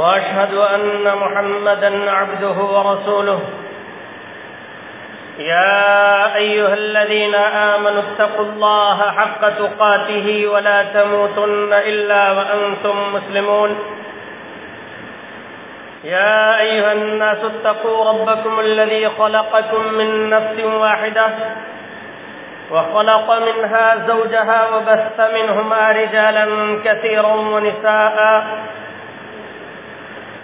وأشهد أن محمدا عبده ورسوله. يا أيها الذين آمنوا اتقوا الله حق تقاته ولا تموتن إلا وأنتم مسلمون. يا أيها الناس اتقوا ربكم الذي خلقكم من نفس واحدة وخلق منها زوجها وبث منهما رجالا كثيرا ونساء.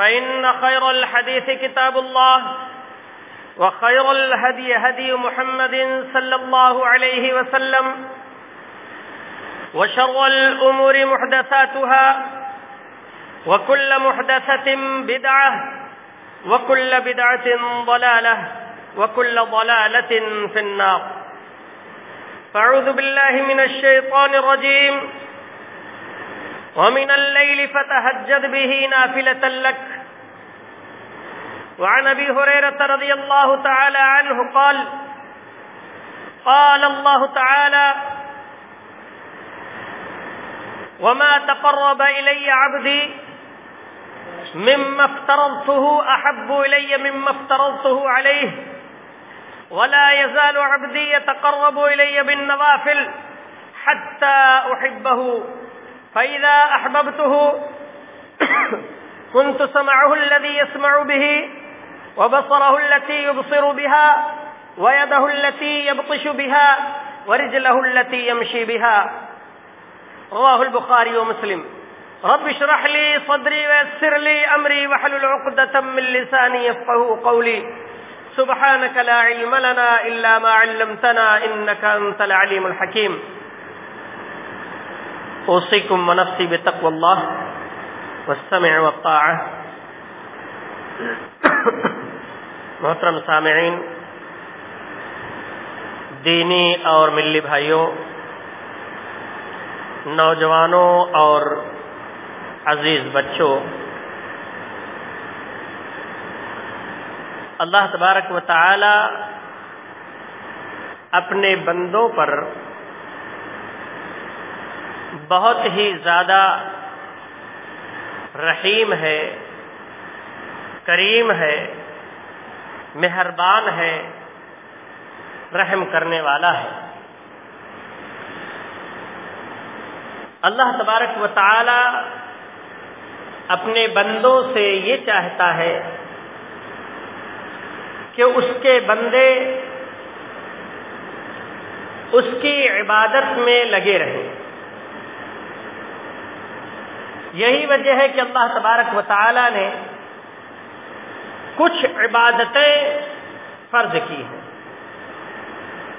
فإن خير الحديث كتاب الله وخير الهدي هدي محمد صلى الله عليه وسلم وشر الأمور محدثاتها وكل محدثة بدعة وكل بدعة ضلالة وكل ضلالة في النار. فاعوذ بالله من الشيطان الرجيم. ومن الليل فتهجد به نافلة لك. وعن أبي هريرة رضي الله تعالى عنه قال قال الله تعالى وما تقرب إلي عبدي مما افترضته أحب إلي مما افترضته عليه، ولا يزال عبدي يتقرب إلي بالنوافل حتى أحبه. فإذا أحببته كنت سمعه الذي يسمع به وبصره التي يبصر بها ويده التي يبطش بها ورجله التي يمشي بها رواه البخاري ومسلم رب اشرح لي صدري ويسر لي أمري وحلل عقدة من لساني يفقه قولي سبحانك لا علم لنا إلا ما علمتنا إنك أنت العليم الحكيم. أوصيكم ونفسي بتقوى الله والسمع والطاعة. محترم سامعین، دینی اور ملی بھائیوں، نوجوانوں اور عزیز بچوں، اللہ تبارک و تعالی اپنے بندوں پر بہت ہی زیادہ رحیم ہے، کریم ہے، مہربان ہے، رحم کرنے والا ہے۔ اللہ تبارک و تعالی اپنے بندوں سے یہ چاہتا ہے کہ اس کے بندے اس کی عبادت میں لگے رہیں۔ یہی وجہ ہے کہ اللہ تبارک و تعالی نے کچھ عبادتیں فرض کی ہیں۔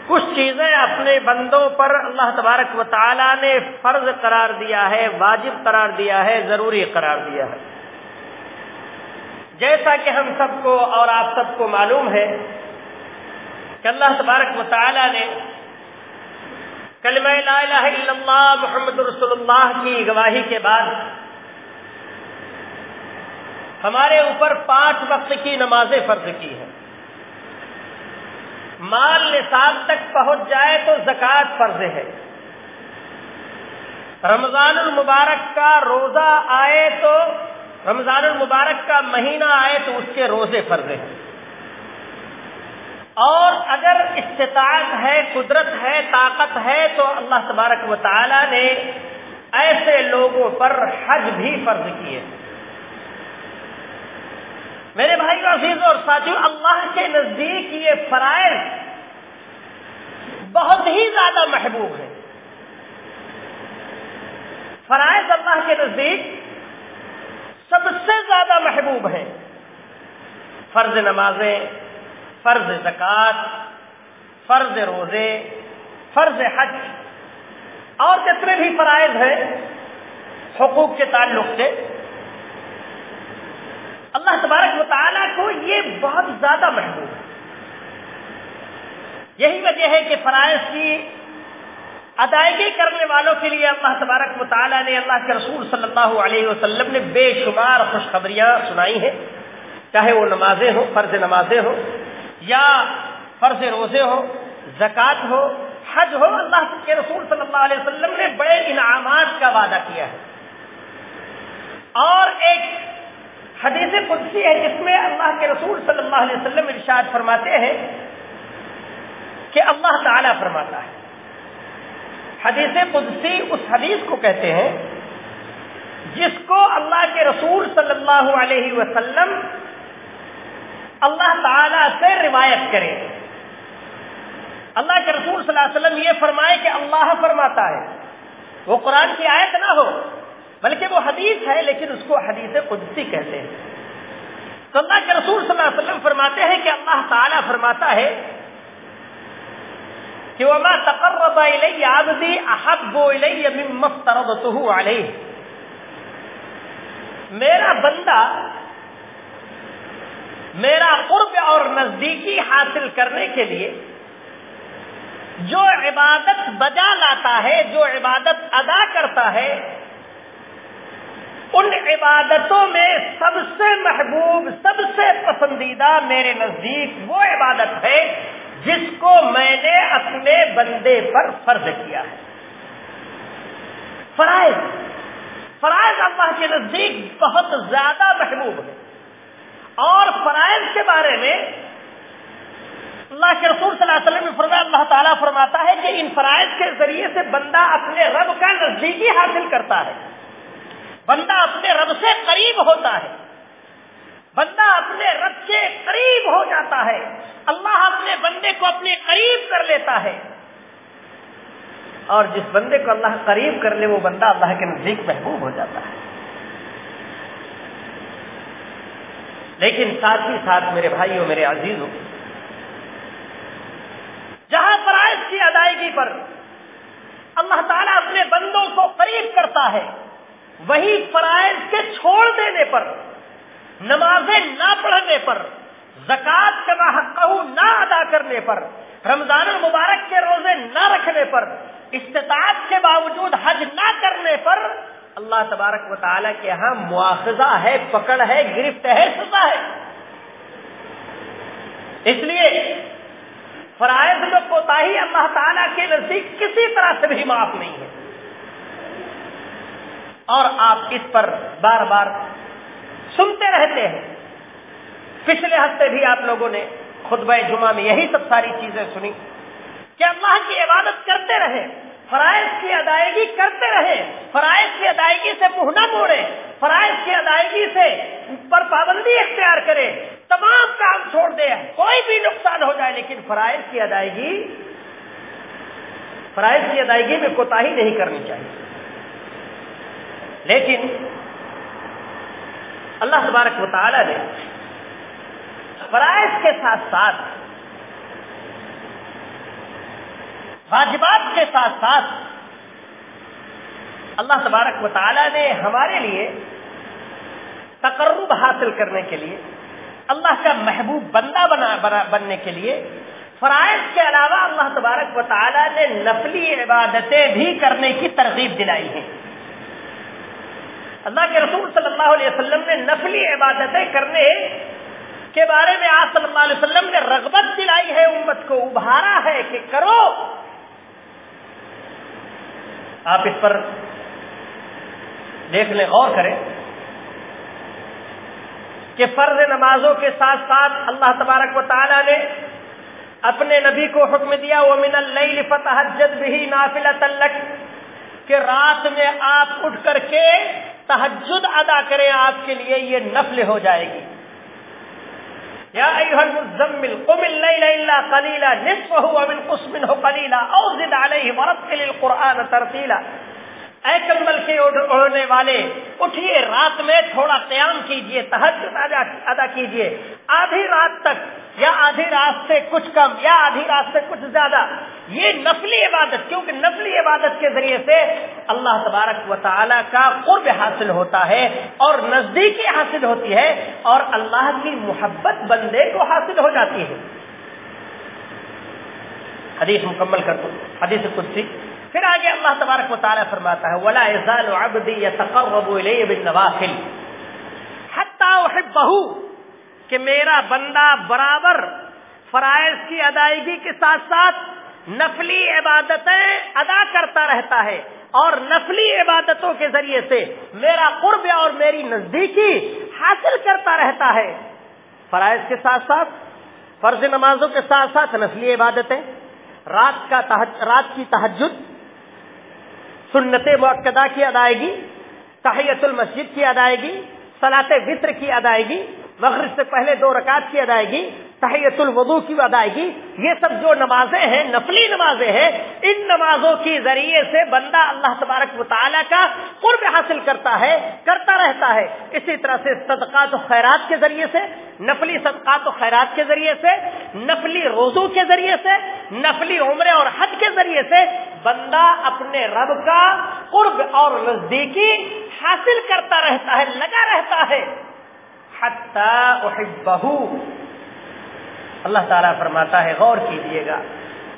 کچھ چیزیں اپنے بندوں پر اللہ تبارک و تعالی نے فرض قرار دیا ہے، واجب قرار دیا ہے، ضروری قرار دیا ہے۔ جیسا کہ ہم سب کو اور آپ سب کو معلوم ہے کہ اللہ تبارک و تعالی نے کلمہ لا الہ الا اللہ محمد رسول اللہ کی گواہی کے بعد ہمارے اوپر پانچ وقت کی نمازیں فرض کی ہیں۔ مال نصاب تک پہنچ جائے تو زکوٰۃ فرض ہے۔ رمضان المبارک کا روزہ آئے تو، رمضان المبارک کا مہینہ آئے تو اس کے روزے فرض ہیں۔ اور اگر استطاعت ہے، قدرت ہے، طاقت ہے، تو اللہ تبارک و تعالی نے ایسے لوگوں پر حج بھی فرض کیے۔ میرے بھائی عزیز اور ساتھیوں اللہ کے نزدیک یہ فرائض بہت ہی زیادہ محبوب ہے فرائض اللہ کے نزدیک سب سے زیادہ محبوب ہیں۔ فرض نمازیں، فرض زکوٰۃ، فرض روزے، فرض حج، اور جتنے بھی فرائض ہیں، حقوق کے تعلق سے اللہ تبارک و تعالیٰ کو یہ بہت زیادہ محبوب ہے۔ یہی وجہ ہے کہ فرائض کی ادائیگی کرنے والوں کے لیے اللہ تبارک و تعالیٰ نے اللہ کے رسول صلی اللہ علیہ وسلم نے بے شمار خوشخبریاں سنائی ہیں۔ چاہے وہ نمازیں ہوں، فرض نمازیں ہوں، یا فرض روزے ہو زکوٰۃ ہو، حج ہو، اللہ کے رسول صلی اللہ علیہ وسلم نے بڑے انعامات کا وعدہ کیا ہے۔ اور ایک حدیث قدسی ہے، جس میں اللہ کے رسول صلی اللہ علیہ وسلم ارشاد فرماتے ہیں کہ اللہ تعالیٰ فرماتا ہے۔ حدیث قدسی اس حدیث کو کہتے ہیں جس کو اللہ کے رسول صلی اللہ علیہ وسلم اللہ تعالی سے روایت کرے اللہ کے رسول صلی اللہ علیہ وسلم یہ فرمائے کہ اللہ فرماتا ہے، وہ قرآن کی آیت نہ ہو۔ بلکہ وہ حدیث ہے، لیکن اس کو حدیث قدسی کہتے ہیں۔ تو اللہ کے رسول صلی اللہ علیہ وسلم فرماتے ہیں کہ اللہ تعالیٰ فرماتا ہے کہ وما تقرب الی عبدی احب الی مما افترضته علیہ میرا بندہ میرا قرب اور نزدیکی حاصل کرنے کے لیے جو عبادت بجا لاتا ہے، جو عبادت ادا کرتا ہے ان عبادتوں میں سب سے محبوب، سب سے پسندیدہ میرے نزدیک وہ عبادت ہے جس کو میں نے اپنے بندے پر فرض کیا ہے۔ فرائض۔ فرائض اللہ کے نزدیک بہت زیادہ محبوب ہے اور فرائض کے بارے میں اللہ کے رسول صلی اللہ علیہ وسلم فرمایا، اللہ تعالیٰ فرماتا ہے کہ ان فرائض کے ذریعے سے بندہ اپنے رب کا نزدیکی حاصل کرتا ہے۔ بندہ اپنے رب سے قریب ہوتا ہے۔ بندہ اپنے رب سے قریب ہو جاتا ہے۔ اللہ اپنے بندے کو اپنے قریب کر لیتا ہے۔ اور جس بندے کو اللہ قریب کر لے، وہ بندہ اللہ کے نزدیک محبوب ہو جاتا ہے۔ لیکن ساتھ ہی ساتھ میرے بھائیوں، میرے عزیزوں، جہاں فرائض کی ادائیگی پر اللہ تعالیٰ اپنے بندوں کو قریب کرتا ہے۔ وہی فرائض کے چھوڑ دینے پر، نمازیں نہ پڑھنے پر، زکوٰۃ کا حق نہ ادا کرنے پر، رمضان المبارک کے روزے نہ رکھنے پر، استطاعت کے باوجود حج نہ کرنے پر، اللہ تبارک و تعالیٰ کے یہاں مواخذہ ہے، پکڑ ہے، گرفت ہے، سزا ہے۔ اس لیے فرائض میں کوتا ہی اللہ تعالیٰ کے نزدیک کسی طرح سے بھی معاف نہیں ہے۔ اور آپ اس پر بار بار سنتے رہتے ہیں۔ پچھلے ہفتے بھی آپ لوگوں نے خطبہ جمعہ میں یہی سب ساری چیزیں سنی۔ کہ اللہ کی عبادت کرتے رہے، فرائض کی ادائیگی کرتے رہے، فرائض کی ادائیگی سے منہ نہ موڑے، فرائض کی ادائیگی سے پر پابندی اختیار کرے، تمام کام چھوڑ دے، کوئی بھی نقصان ہو جائے، لیکن فرائض کی ادائیگی، فرائض کی ادائیگی میں کوتا ہی نہیں کرنی چاہیے۔ لیکن اللہ تبارک مطالعہ نے فرائض کے ساتھ ساتھ واجبات کے ساتھ ساتھ اللہ تبارک و تعالی نے ہمارے لیے تقرب حاصل کرنے کے لیے اللہ کا محبوب بندہ بنا, بنا بننے کے لیے فرائض کے علاوہ اللہ تبارک و تعالی نے نفلی عبادتیں بھی کرنے کی ترغیب دلائی ہے اللہ کے رسول صلی اللہ علیہ وسلم نے نفلی عبادتیں کرنے کے بارے میں آج صلی اللہ علیہ وسلم نے رغبت دلائی ہے، امت کو ابھارا ہے کہ کرو۔ آپ اس پر دیکھ لیں، غور کریں کہ فرض نمازوں کے ساتھ ساتھ اللہ تبارک و تعالی نے اپنے نبی کو حکم دیا وہ من اللیل فتحجد بھی نافل تلک کہ رات میں آپ اٹھ کر کے تحجد ادا کریں، آپ کے لیے یہ نفل ہو جائے گی۔ یا ایها المزمل، قم الليل الا قليلا نصفه ومنقص منه قليلا او زد عليه ورتل القران ترتيلا اے کمبل کے اڑنے والے، اٹھیے، رات میں تھوڑا قیام کیجیے، تہجد ادا کیجیے۔ آدھی رات یا آدھی رات سے کچھ کم یا آدھی رات سے کچھ زیادہ، یہ نفلی عبادت، کیونکہ نفلی عبادت کے ذریعے سے اللہ تبارک و تعالی کا قرب حاصل ہوتا ہے اور نزدیکی حاصل ہوتی ہے اور اللہ کی محبت بندے کو حاصل ہو جاتی ہے۔ حدیث مکمل کر دو، حدیث قدسی۔ پھر آگے اللہ تبارک و تعالیٰ فرماتا ہے، ولا يزال عبدي يتقرب الي بالنوافل حتى احبه کہ میرا بندہ برابر فرائض کی ادائیگی کے ساتھ ساتھ نفلی عبادتیں ادا کرتا رہتا ہے اور نفلی عبادتوں کے ذریعے سے میرا قرب اور میری نزدیکی حاصل کرتا رہتا ہے۔ فرائض کے ساتھ ساتھ، فرض نمازوں کے ساتھ ساتھ نفلی عبادتیں، رات کا رات کی تحجد سنت موقع کی ادائیگی تحیت المسجد کی ادائیگی سلاط وطر کی ادائیگی مغرب سے پہلے دو رکعت کی ادائیگی تحیت الوضو کی ادائیگی، یہ سب جو نمازیں ہیں، نفلی نمازیں ہیں، ان نمازوں کے ذریعے سے بندہ اللہ تبارک مطالعہ کا قرب حاصل کرتا ہے، کرتا رہتا ہے۔ اسی طرح سے صدقات و خیرات کے ذریعے سے، نفلی صدقات و خیرات کے ذریعے سے، نفلی روزو کے ذریعے سے، نفلی عمرے اور حج کے ذریعے سے بندہ اپنے رب کا قرب اور نزدیکی حاصل کرتا رہتا ہے، لگا رہتا ہے۔ بہو اللہ تعالیٰ فرماتا ہے، غور کیجیے گا۔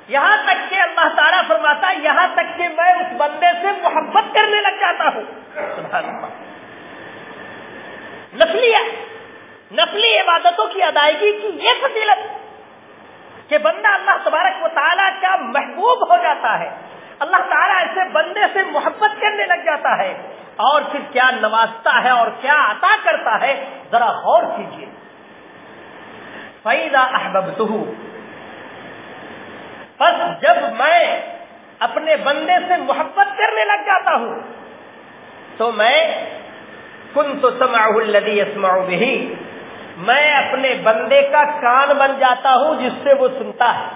یہاں تک کہ اللہ تعالیٰ فرماتا ہے، یہاں تک کہ میں اس بندے سے محبت کرنے لگ جاتا ہوں۔ سبحان اللہ۔ نفلی نفلی عبادتوں کی ادائیگی کی یہ فضیلت کہ بندہ اللہ تبارک و تعالیٰ کا محبوب ہو جاتا ہے۔ اللہ تعالیٰ ایسے بندے سے محبت کرنے لگ جاتا ہے۔ اور پھر کیا نوازتا ہے اور کیا عطا کرتا ہے؟ ذرا غور کیجیے فیضا احباب بس جب میں اپنے بندے سے محبت کرنے لگ جاتا ہوں، تو میں کن تو سما الدی اسماؤ بھی میں اپنے بندے کا کان بن جاتا ہوں جس سے وہ سنتا ہے۔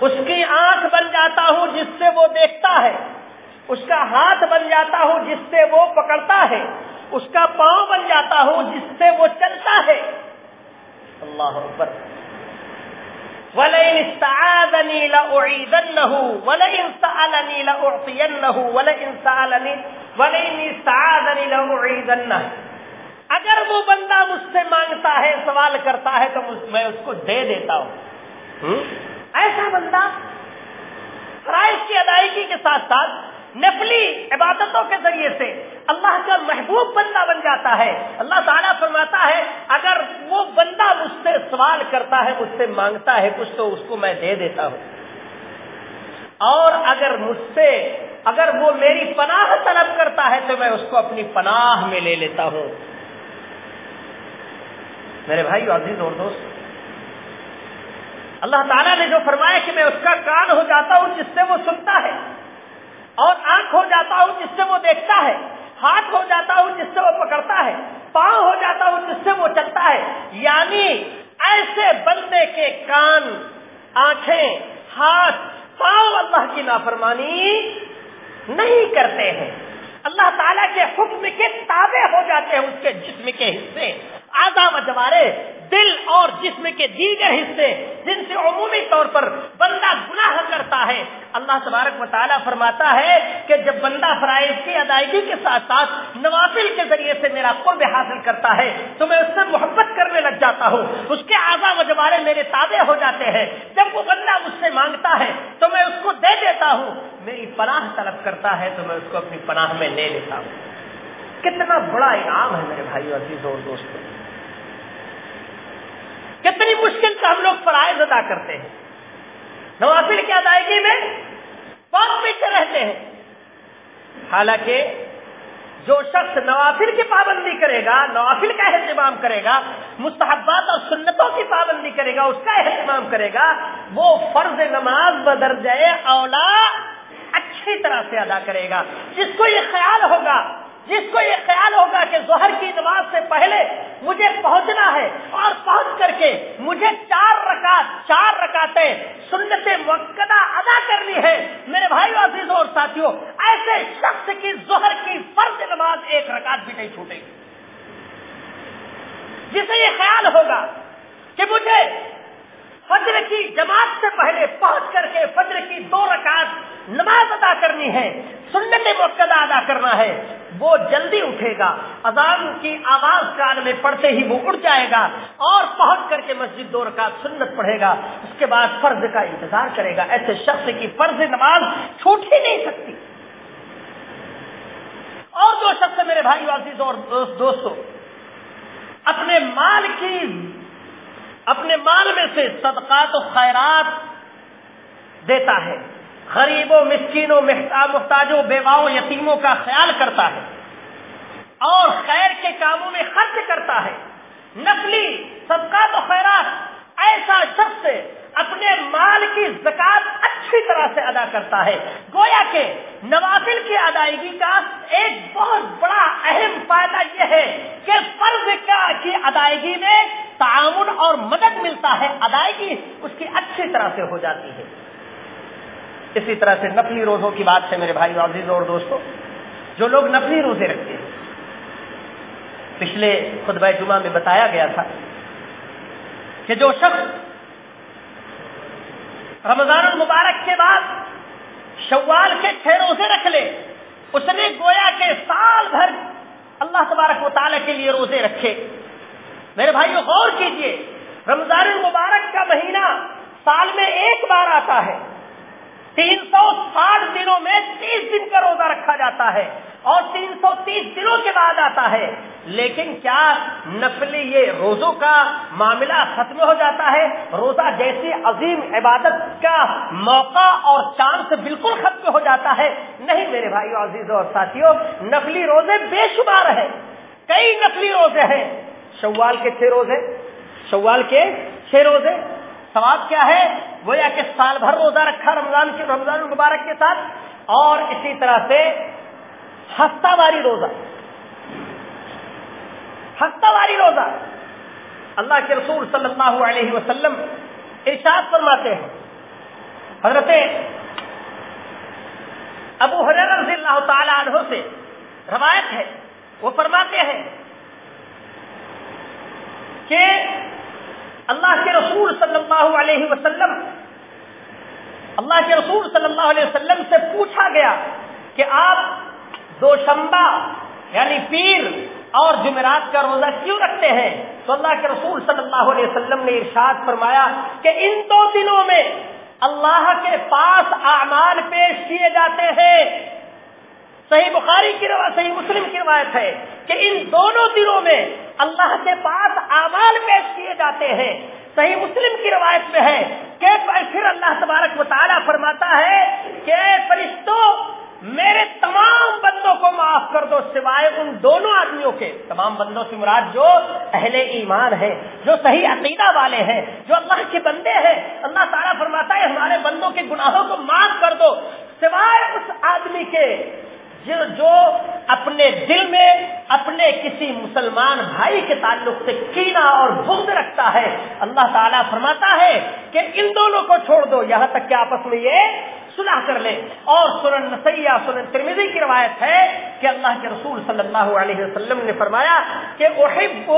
اس کی آنکھ بن جاتا ہوں جس سے وہ دیکھتا ہے۔ اس کا ہاتھ بن جاتا ہوں جس سے وہ پکڑتا ہے۔ اس کا پاؤں بن جاتا ہوں جس سے وہ چلتا ہے۔ اللہ اکبر۔ وَلَئِنِ اسْتَعَاذَنِي لَأُعِيدَنَّهُ، وَلَئِنْ سَأَلَنِي لَأُعْطِيَنَّهُ، وَلَئِنْ سَأَلَنِي اسْتَعَاذَنِي لَأُعِيدَنَّهُ۔ اگر وہ بندہ مجھ سے مانگتا ہے، سوال کرتا ہے، تو میں اس کو دے دیتا ہوں۔ ایسا بندہ فرائض کی ادائیگی کے ساتھ ساتھ نفلی عبادتوں کے ذریعے سے اللہ کا محبوب بندہ بن جاتا ہے۔ اللہ تعالیٰ فرماتا ہے، اگر وہ بندہ مجھ سے سوال کرتا ہے، مجھ سے مانگتا ہے کچھ تو اس کو میں دے دیتا ہوں۔ اور اگر مجھ سے، اگر وہ میری پناہ طلب کرتا ہے تو میں اس کو اپنی پناہ میں لے لیتا ہوں۔ میرے بھائی عزیز، اور دوست، اللہ تعالیٰ نے جو فرمایا کہ میں اس کا کان ہو جاتا ہوں جس سے وہ سنتا ہے اور آنکھ ہو جاتا ہوں جس سے وہ دیکھتا ہے، ہاتھ ہو جاتا ہوں جس سے وہ پکڑتا ہے، پاؤں ہو جاتا ہوں جس سے وہ چلتا ہے یعنی ایسے بندے کے کان، آنکھیں، ہاتھ، پاؤں اللہ کی نافرمانی نہیں کرتے ہیں۔ اللہ تعالیٰ کے حکم کے تابع ہو جاتے ہیں اس کے جسم کے حصے۔ آزام جوارے دل اور جسم کے دیگر حصے جن سے عمومی طور پر بندہ گناہ کرتا ہے، اللہ تبارک مطالعہ فرماتا ہے کہ جب بندہ فرائض کی ادائیگی کے ساتھ ساتھ نوافل کے ذریعے سے میرا قرب حاصل کرتا ہے، تو میں اس سے محبت کرنے لگ جاتا ہوں۔ اس کے آزا و جوارے میرے تابع ہو جاتے ہیں۔ جب وہ بندہ مجھ سے مانگتا ہے، تو میں اس کو دے دیتا ہوں۔ میری پناہ طلب کرتا ہے، تو میں اس کو اپنی پناہ میں لے لیتا ہوں۔ کتنا بڑا انعام ہے میرے بھائی اور دوستوں۔ کتنی مشکل سے ہم لوگ فرائض ادا کرتے ہیں۔ نوافل کی ادائیگی میں بہت پیچھے رہتے ہیں۔ حالانکہ جو شخص نوافل کی پابندی کرے گا، نوافل کا اہتمام کرے گا، مستحبات اور سنتوں کی پابندی کرے گا، اس کا اہتمام کرے گا، وہ فرض نماز بدر جائے اولا اچھی طرح سے ادا کرے گا۔ جس کو یہ خیال ہوگا جس کو یہ خیال ہوگا کہ ظہر کی نماز سے پہلے مجھے پہنچنا ہے اور پہنچ کر کے مجھے چار رکعت، چار رکعتیں سنت موقع ادا کرنی ہے۔ میرے بھائی عزیزوں اور ساتھیوں ایسے شخص کی ظہر کی فرض نماز ایک رکعت بھی نہیں چھوٹے گی۔ جسے یہ خیال ہوگا کہ مجھے فجر کی جماعت سے پہلے پہنچ کر کے فجر کی نماز ادا کرنی ہے، سنت موقع ادا کرنا ہے، وہ جلدی اٹھے گا۔ اذان کی آواز کان میں پڑھتے ہی وہ اٹھ جائے گا اور پہنچ کر کے مسجد دو رکعت سنت پڑھے گا۔ اس کے بعد فرض کا انتظار کرے گا۔ ایسے شخص کی فرض نماز چھوٹ ہی نہیں سکتی۔ اور جو شخص میرے بھائی عزیز اور دوستوں اپنے مال کی اپنے مال میں سے صدقات و خیرات دیتا ہے۔ غریبوں، مسکینوں محتاجوں، بیواؤں، یتیموں کا خیال کرتا ہے اور خیر کے کاموں میں خرچ کرتا ہے۔ نقلی صدقات و خیرات ایسا شخص اپنے مال کی زکات اچھی طرح سے ادا کرتا ہے۔ گویا کہ نوافل کی ادائیگی کا ایک بہت بڑا اہم فائدہ یہ ہے کہ فرض کی ادائیگی میں تعاون اور مدد ملتا ہے۔ ادائیگی اس کی اچھی طرح سے ہو جاتی ہے۔ اسی طرح سے نفلی روزوں کی بات ہے میرے بھائی عزیزوں اور دوستوں، جو لوگ نفلی روزے رکھتے ہیں، پچھلے خطبہ جمعہ میں بتایا گیا تھا کہ جو شخص رمضان المبارک کے بعد شوال کے چھ روزے رکھ لے، اس نے گویا کے سال بھر اللہ تبارک و تعالیٰ کے لیے روزے رکھے۔ میرے بھائی غور کیجیے، رمضان المبارک کا مہینہ سال میں ایک بار آتا ہے۔ تین سو ساٹھ دنوں میں تیس دن کا روزہ رکھا جاتا ہے اور تین سو تیس دنوں کے بعد آتا ہے۔ لیکن کیا نفلی یہ روزوں کا معاملہ ختم ہو جاتا ہے؟ روزہ جیسی عظیم عبادت کا موقع اور چانس بالکل ختم ہو جاتا ہے۔ نہیں میرے بھائی عزیزوں اور ساتھیوں، نفلی روزے بے شمار ہیں۔ کئی نفلی روزے ہیں۔ شوال کے چھ روزے، شوال کے چھ روزے سواب کیا ہے؟ وہ یا کہ سال بھر روزہ رکھا، رمضان کے رمضان المبارک کے ساتھ، اور اسی طرح سے ہفتہ واری روزہ۔ ہفتہ واری روزہ۔ اللہ کے رسول صلی اللہ علیہ وسلم ارشاد فرماتے ہیں۔ حضرت ابو حضرت رضی اللہ تعالی عنہ سے روایت ہے۔ وہ فرماتے ہیں کہ اللہ کے رسول صلی اللہ علیہ وسلم اللہ کے رسول صلی اللہ علیہ وسلم سے پوچھا گیا کہ آپ دو شمبا یعنی پیر اور جمعرات کا روزہ کیوں رکھتے ہیں؟ تو اللہ کے رسول صلی اللہ علیہ وسلم نے ارشاد فرمایا کہ ان دو دنوں میں اللہ کے پاس اعمال پیش کیے جاتے ہیں۔ صحیح بخاری کی روایت صحیح مسلم کی روایت ہے کہ ان دونوں دنوں میں اللہ کے پاس اعمال پیش کیے جاتے ہیں۔ صحیح مسلم کی روایت میں ہے کہ پھر اللہ تبارک مطالعہ فرماتا ہے کہ فرشتوں، میرے تمام بندوں کو معاف کر دو سوائے ان دونوں آدمیوں کے۔ تمام بندوں سے مراد جو اہل ایمان ہے جو صحیح عقیدہ والے ہیں، جو اللہ کے بندے ہیں۔ اللہ تعالیٰ فرماتا ہے، ہمارے بندوں کے گناہوں کو معاف کر دو سوائے اس آدمی کے۔ جو اپنے دل میں اپنے کسی مسلمان بھائی کے تعلق سے کینا اور بغض رکھتا ہے، اللہ تعالیٰ فرماتا ہے کہ ان دونوں کو چھوڑ دو، یہاں تک کہ آپس میں یہ صلح کر لے۔ اور سنن نسیہ سنن ترمیزی کی روایت ہے کہ اللہ کے رسول صلی اللہ علیہ وسلم نے فرمایا کہ احب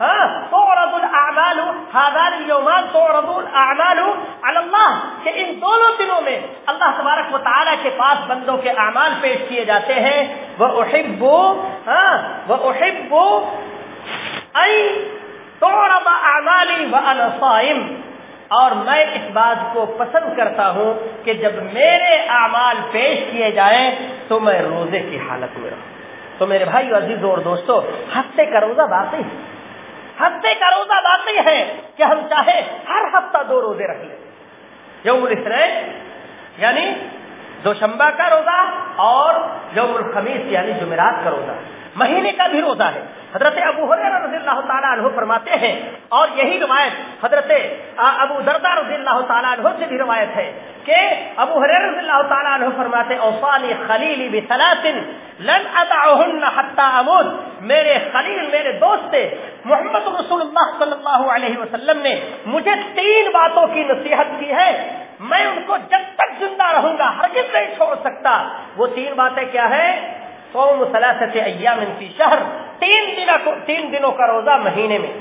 ہاں، تعرض الاعمال، هذان اليومان تعرض الاعمال على الله کہ ان دونوں دنوں میں اللہ تبارک و تعالی کے پاس بندوں کے اعمال پیش کیے جاتے ہیں۔ وہ احب ہاں، وہ احب اي تعرض اعمالي وانا صائم۔ اور میں اس بات کو پسند کرتا ہوں کہ جب میرے اعمال پیش کیے جائیں تو میں روزے کی حالت میں رہوں۔ تو میرے بھائی عزیز اور دوستو ہفتے کا روزہ باقی ہے۔ ہفتے کا روزہ باقی ہے کہ ہم چاہے ہر ہفتہ دو روزے رکھ لیں۔ یوم الاسرائیل یعنی دو شمبا کا روزہ اور یوم الخمیس یعنی جمعرات کا روزہ۔ مہینے کا بھی روزہ ہے۔ حضرت ابو رضی اللہ تعالیٰ عنہ فرماتے ہیں، اور یہی روایت حضرت ابو دردا رضی اللہ تعالیٰ عنہ سے بھی روایت ہے کہ ابو رضی اللہ تعالیٰ عنہ فرماتے اوسانی خلیلی بثلاثن لن ادعوهن حتى اموت میرے خلیل، میرے دوست محمد رسول اللہ صلی اللہ علیہ وسلم نے مجھے تین باتوں کی نصیحت کی ہے۔ میں ان کو جب تک زندہ رہوں گا، ہرگز نہیں چھوڑ سکتا۔ وہ تین باتیں کیا ہے سوم ثلاثت ایام فی شہر تین دنوں تین دنوں کا روزہ مہینے میں۔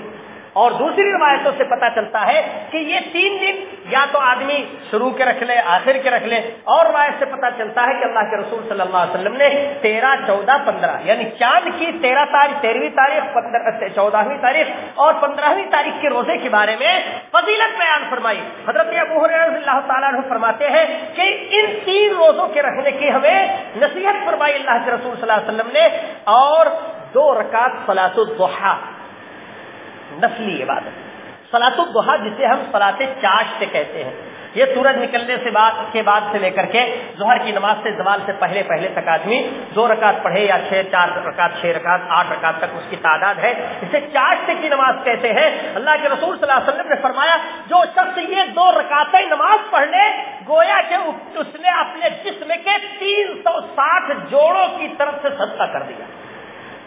اور دوسری روایتوں سے پتا چلتا ہے کہ یہ تین دن یا تو آدمی شروع کے رکھ لے، آخر کے رکھ لے، اور روایت سے پتا چلتا ہے کہ اللہ کے رسول صلی اللہ علیہ وسلم نے تیرہ، چودہ، پندرہ یعنی چاند کی تیرہ تاریخ تیرہویں تاریخ چودہویں تاریخ اور پندرہویں تاریخ کے روزے کے بارے میں فضیلت بیان فرمائی۔ حضرت ابو رضی اللہ تعالیٰ عنہ فرماتے ہیں کہ ان تین روزوں کے رکھنے کی ہمیں نصیحت فرمائی اللہ کے رسول صلی اللہ علیہ وسلم نے اور دو رکعت فلاط الضحا نسلی عبادت۔ سلاط الدحا جسے ہم سلاط چاش سے کہتے ہیں۔ یہ سورج نکلنے سے بعد کے بعد سے لے کر کے ظہر کی نماز سے زوال سے پہلے پہلے تک آدمی دو رکعت پڑھے یا چھ چار رکعت، چھ رکعت، آٹھ رکعت تک اس کی تعداد ہے۔ اسے چاش سے کی نماز کہتے ہیں۔ اللہ کے رسول صلی اللہ علیہ وسلم نے فرمایا، جو شخص یہ دو رکعتیں نماز پڑھ لے گویا کہ اس نے اپنے جسم کے تین سو ساٹھ جوڑوں کی طرف سے صدقہ کر دیا۔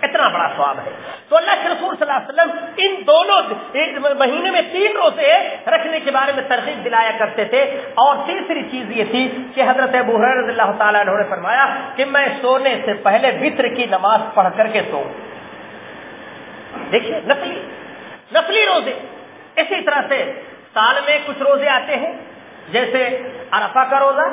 اتنا بڑا سواب ہے۔ تو اللہ کے رسول صلی اللہ علیہ وسلم ان دونوں مہینے میں تین روزے رکھنے کے بارے میں ترغیب دلایا کرتے تھے۔ اور تیسری چیز یہ تھی کہ حضرت ابو رضی اللہ تعالیٰ نے فرمایا کہ میں سونے سے پہلے وطر کی نماز پڑھ کر کے سو دیکھیے نسلی نسلی روزے۔ اسی طرح سے سال میں کچھ روزے آتے ہیں، جیسے ارفا کا روزہ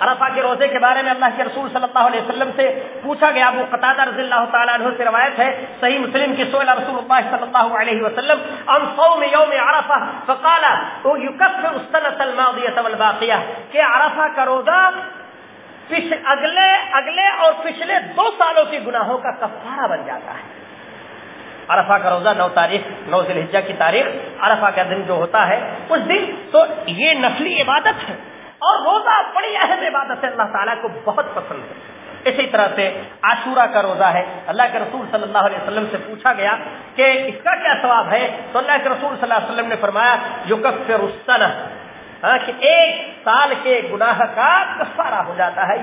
عرفہ کے روزے کے بارے میں اللہ کے رسول صلی اللہ علیہ وسلم سے پوچھا گیا، ابو قطع رضی اللہ تعالیٰ عنہ سے روایت ہے، صحیح مسلم کی سوئلہ رسول اللہ صلی اللہ علیہ وسلم ان صوم یوم عرفہ، فقال یکفر السنة الماضیة والباقیہ کہ عرفہ کا روزہ پش، اگلے اگلے اور پچھلے دو سالوں کے گناہوں کا کفارہ بن جاتا ہے۔ عرفہ کا روزہ نو تاریخ، نو ذی الحجہ کی تاریخ عرفہ کا دن جو ہوتا ہے، اس دن تو یہ نسلی عبادت ہے۔ اور روزہ بڑی اہم عبادت ہے، اللہ تعالیٰ کو بہت پسند ہے۔ اسی طرح سے عاشورہ کا روزہ ہے۔ اللہ کے رسول صلی اللہ علیہ وسلم سے پوچھا گیا کہ اس کا کیا ثواب ہے؟ تو اللہ کے رسول صلی اللہ علیہ وسلم نے فرمایا جو کفر ہاں کہ ایک سال کے گناہ کا کفارہ ہو جاتا ہے۔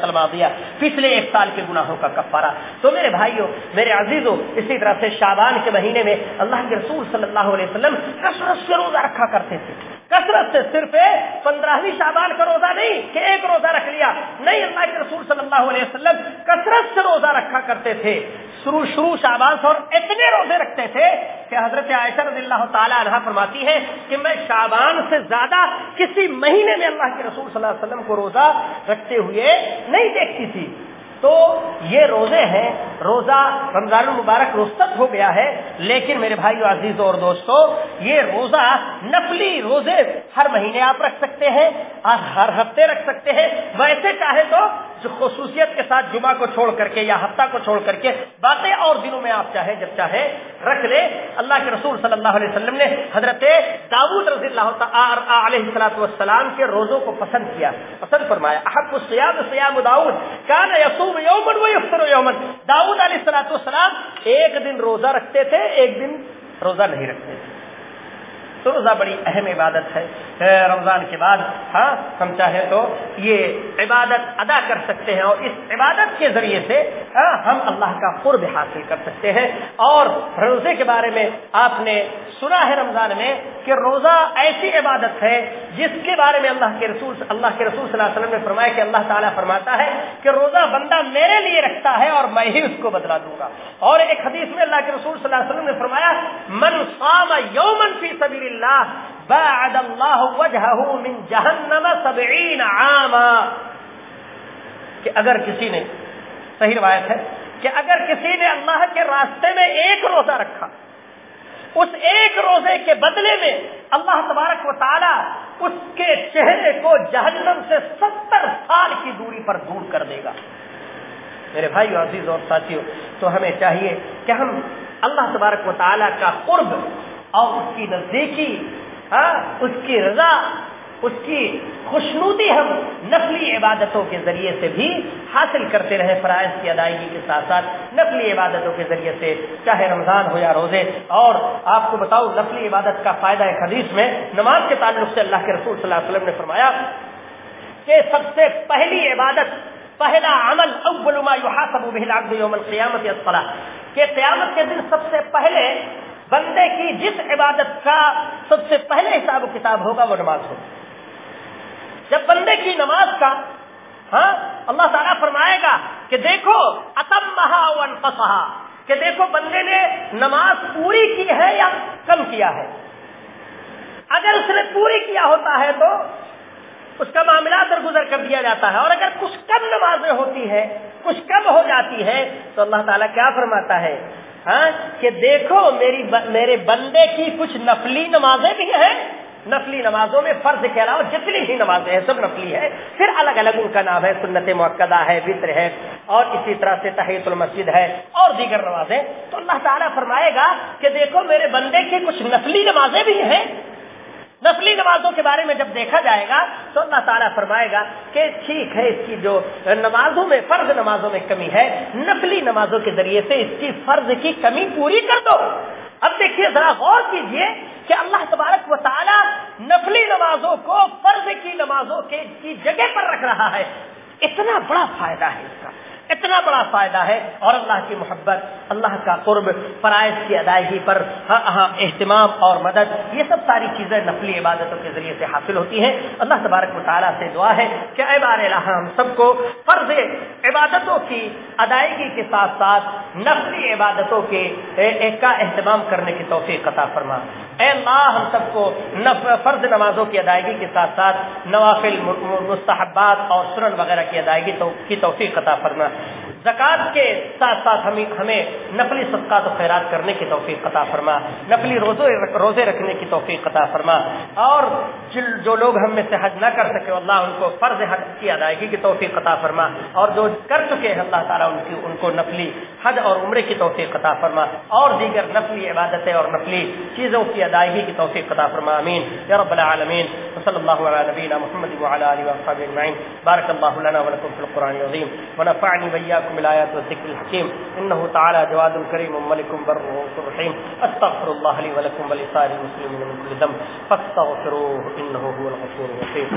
تلوا دیا پچھلے ایک سال کے گناہوں کا کفارہ۔ تو میرے بھائیوں، میرے عزیزوں، اسی طرح سے شابان کے مہینے میں اللہ کے رسول صلی اللہ علیہ وسلم کثرت سے روزہ رکھا کرتے تھے۔ کثرت سے صرف پندرہویں شابان کا روزہ نہیں کہ ایک روزہ رکھ لیا۔ نہیں، اللہ کے رسول صلی اللہ علیہ وسلم کثرت سے روزہ رکھا کرتے تھے۔ شروع شروع شابان سے اور اتنے روزے رکھتے تھے کہ حضرت عائشہ رضی اللہ تعالی عنہ فرماتی ہے کہ میں شابان سے زیادہ کسی مہینے میں اللہ کے رسول صلی اللہ علیہ وسلم کو روزہ رکھتے ہوئے نہیں دیکھتی تھی۔ تو یہ روزے ہیں، روزہ رمضان المبارک رخصت ہو گیا ہے، لیکن میرے بھائی عزیز اور دوستو، یہ روزہ نفلی روزے ہر مہینے آپ رکھ سکتے ہیں ہر ہفتے رکھ سکتے ہیں، ویسے چاہے تو خصوصیت کے ساتھ جمعہ کو چھوڑ کر کے یا ہفتہ کو چھوڑ کر کے باقی اور دنوں میں آپ چاہے جب چاہے رکھ لے اللہ کے رسول صلی اللہ علیہ وسلم نے حضرت داود رضی اللہ علیہ السلاۃ والسلام کے روزوں کو پسند کیا، پسند فرمایا۔ احب سیاد سیام داود کان یسوم یومن و یفطر یومن۔ داود علیہ السلاۃ والسلام ایک دن روزہ رکھتے تھے، ایک دن روزہ نہیں رکھتے تھے۔ تو روزہ بڑی اہم عبادت ہے۔ رمضان کے بعد ہاں ہم چاہیں تو یہ عبادت ادا کر سکتے ہیں اور اس عبادت کے ذریعے سے ہاں، ہم اللہ کا قرب حاصل کر سکتے ہیں۔ اور روزے کے بارے میں آپ نے سنا ہے رمضان میں کہ روزہ ایسی عبادت ہے جس کے بارے میں اللہ کے رسول، اللہ کے رسول صلی اللہ علیہ وسلم نے فرمایا کہ اللہ تعالیٰ فرماتا ہے کہ روزہ بندہ میرے لیے رکھتا ہے اور میں ہی اس کو بدلا دوں گا۔ اور ایک حدیث میں اللہ کے رسول صلی اللہ علیہ وسلم نے فرمایا، من صام یومن فی سبیل اللہ بعد اللہ وجہہ من جہنم سبعین عاما. کہ اگر کسی نے، صحیح روایت ہے، کہ اگر کسی نے اللہ کے راستے میں ایک روزہ رکھا، اس ایک روزے کے بدلے میں اللہ تبارک و تعالی اس کے چہرے کو جہنم سے ستر سال کی دوری پر دور کر دے گا۔ میرے بھائی عزیز اور ساتھیوں تو ہمیں چاہیے کہ ہم اللہ تبارک و تعالی کا قرب اور اس کی نزدیکی ہاں اس کی رضا، اس کی خوشنودی ہم نفلی عبادتوں کے ذریعے سے بھی حاصل کرتے رہے فرائض کی ادائیگی کے ساتھ ساتھ نفلی عبادتوں کے ذریعے سے، چاہے رمضان ہو یا روزے۔ اور آپ کو بتاؤ نفلی عبادت کا فائدہ ایک حدیث میں نماز کے تعلق سے اللہ کے رسول صلی اللہ علیہ وسلم نے فرمایا کہ سب سے پہلی عبادت، پہلا عمل، اول ما يحاسب به العبد يوم القيامه الصلاه کہ قیامت کے دن سب سے پہلے بندے کی جس عبادت کا سب سے پہلے حساب و کتاب ہوگا وہ نماز ہوگی۔ جب بندے کی نماز کا ہاں اللہ تعالیٰ فرمائے گا کہ دیکھو اتم مہا کہ دیکھو بندے نے نماز پوری کی ہے یا کم کیا ہے۔ اگر اس نے پوری کیا ہوتا ہے تو اس کا معاملہ در گزر کر دیا جاتا ہے۔ اور اگر کچھ کم نمازیں ہوتی ہے کچھ کم ہو جاتی ہے تو اللہ تعالیٰ کیا فرماتا ہے؟ ہاں کہ دیکھو، میری میرے بندے کی کچھ نفلی نمازیں بھی ہیں۔ نفلی نمازوں میں فرض کے علاوہ جتنی بھی نمازیں ہیں، سب نفلی ہے پھر الگ الگ ان کا نام ہے، سنت موقع ہے، وطر ہے، اور اسی طرح سے تحیط المسجد ہے، اور دیگر نمازیں۔ تو اللہ تعالیٰ فرمائے گا کہ دیکھو، میرے بندے کی کچھ نفلی نمازیں بھی ہیں۔ نفلی نمازوں کے بارے میں جب دیکھا جائے گا تو اللہ تعالیٰ فرمائے گا کہ ٹھیک ہے، اس کی جو نمازوں میں فرض نمازوں میں کمی ہے، نفلی نمازوں کے ذریعے سے اس کی فرض کی کمی پوری کر دو۔ اب دیکھیے ذرا غور کیجیے کہ اللہ تبارک و تعالی نفلی نمازوں کو فرض کی نمازوں کے کی جگہ پر رکھ رہا ہے۔ اتنا بڑا فائدہ ہے اس کا۔ اتنا بڑا فائدہ ہے اور اللہ کی محبت، اللہ کا قرب، فرائض کی ادائیگی پر ہاں، ہاں، اہتمام اور مدد، یہ سب ساری چیزیں نفلی عبادتوں کے ذریعے سے حاصل ہوتی ہیں۔ اللہ تبارک مطالعہ سے دعا ہے کہ اے بار الہ ہم سب کو فرض عبادتوں کی ادائیگی کے ساتھ ساتھ نفلی عبادتوں کے ایک کا اہتمام کرنے کی توفیق عطا فرما۔ اے اللہ ہم سب کو فرض نمازوں کی ادائیگی کے ساتھ ساتھ نوافل، مستحبات اور سرن وغیرہ کی ادائیگی کی توفیق عطا فرما۔ زکوٰۃ کے ساتھ ساتھ ہمیں ہمیں نفلی صدقات و خیرات کرنے کی توفیق قطع فرما نفلی روزے روزے رکھنے کی توفیق قطع فرما۔ اور جو لوگ ہم میں سے حج نہ کر سکے، اللہ ان کو فرض حج کی ادائیگی کی توفیق قطع فرما۔ اور جو کر چکے ہیں، اللہ تعالیٰ ان کی ان کو نفلی حج اور عمرے کی توفیق قطع فرما۔ اور دیگر نفلی عبادتیں اور نفلی چیزوں کی ادائیگی کی توفیق قطع فرما۔ امین یا رب العالمین صلی اللہ علیہ نبینا محمد وعلى آله وصحبه اجمعین۔ بارک اللہ لنا ولکم فی القرآن العظیم۔ ونفعنی وإياكم بالآيات ذکر الحکیم إنه تعالی جواد كريم ملك بر رحيم أستغفر الله لي ولكم ولسائر المسلمين من كل ذنب۔ فاستغفروه إنه هو الغفور الرحيم